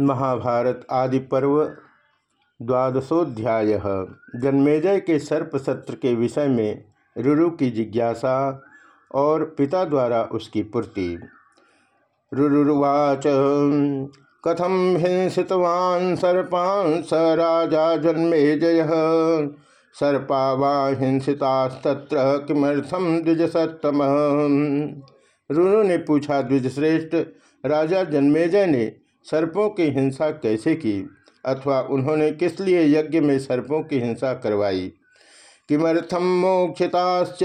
महाभारत आदि पर्व द्वादशोध्याय। जन्मेजय के सर्प सत्र के विषय में रुरु की जिज्ञासा और पिता द्वारा उसकी पूर्ति। रुरुवाच कथम हिंसितवान सर्पान स राजा जन्मेजय सर्पा वा हिंसितास्तत्र किमर्थम द्विजसत्तम? रुरु ने पूछा द्विजश्रेष्ठ, राजा जन्मेजय ने सर्पों की हिंसा कैसे की? अथवा उन्होंने किस लिए यज्ञ में सर्पों की हिंसा करवाई? किमर्थम मोक्षिताश्च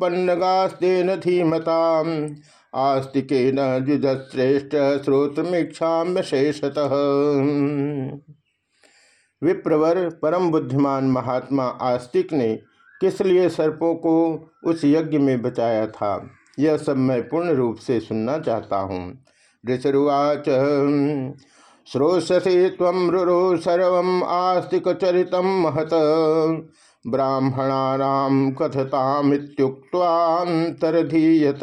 पन्नगास्तेन धीमता आस्तिके न जुजश्रेष्ठ श्रोतमीक्षा शेषतः। विप्रवर परम बुद्धिमान महात्मा आस्तिक ने किस लिए सर्पों को उस यज्ञ में बचाया था? यह सब मैं पूर्ण रूप से सुनना चाहता हूँ। ऋषरुवाच। श्रोष्यसी तम रुरु सर्व आस्तिकचरित महत। ब्राह्मणानाम कथतामित्युक्तांतरधीयत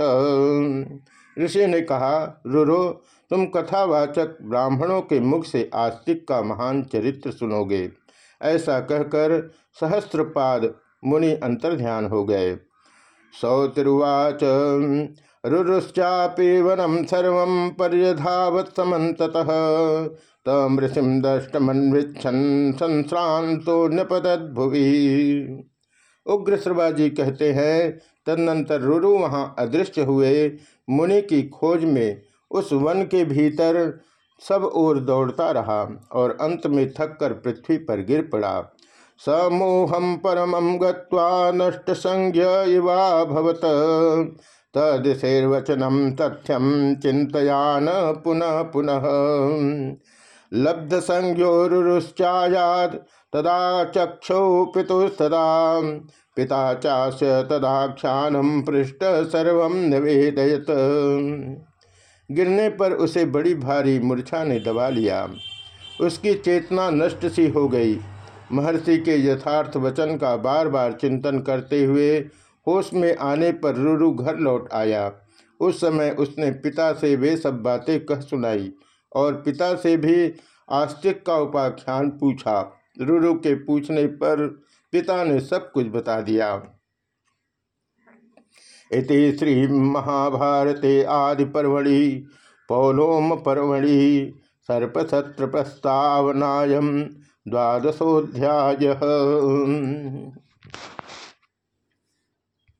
ऋषि ने कहा, रुरो, तुम कथावाचक ब्राह्मणों के मुख से आस्तिक का महान चरित्र सुनोगे ऐसा कहकर सहस्त्रपाद मुनि अंतर्ध्यान हो गए। सौतिरुवाच। रुरुश्चापि वनम सर्व पर्यधावत समत तम ऋषिम दष्टमन्विच्छन संश्रांतो नपदभुवि उग्र श्रवाजी कहते हैं, तदनंतर रुरु वहाँ अदृश्य हुए। मुनि की खोज में उस वन के भीतर सब ओर दौड़ता रहा और अंत में थक कर पृथ्वी पर गिर पड़ा। समूहम परम गत्वा नष्ट संज्ञ इवाभवत तदिशैर्वचनम तथ्यम चिंतयान पुनः पुनः। लब्ध संज्ञोरुश्चायात तदा चक्षौ पितुस्तदा पिता चास्य तदाख्यानम पृष्ठ सर्व निवेदयत। गिरने पर उसे बड़ी भारी मूर्छा ने दबा लिया। उसकी चेतना नष्ट सी हो गई। महर्षि के यथार्थ वचन का बार बार चिंतन करते हुए होश में आने पर रुरु घर लौट आया। उस समय उसने पिता से वे सब बातें कह सुनाई और पिता से भी आस्तिक का उपाख्यान पूछा। रुरु के पूछने पर पिता ने सब कुछ बता दिया। इति श्री महाभारते आदि पर्वणि पौलोम पर्वणि, सर्पसत्र प्रस्तावनायम द्वादशोध्याय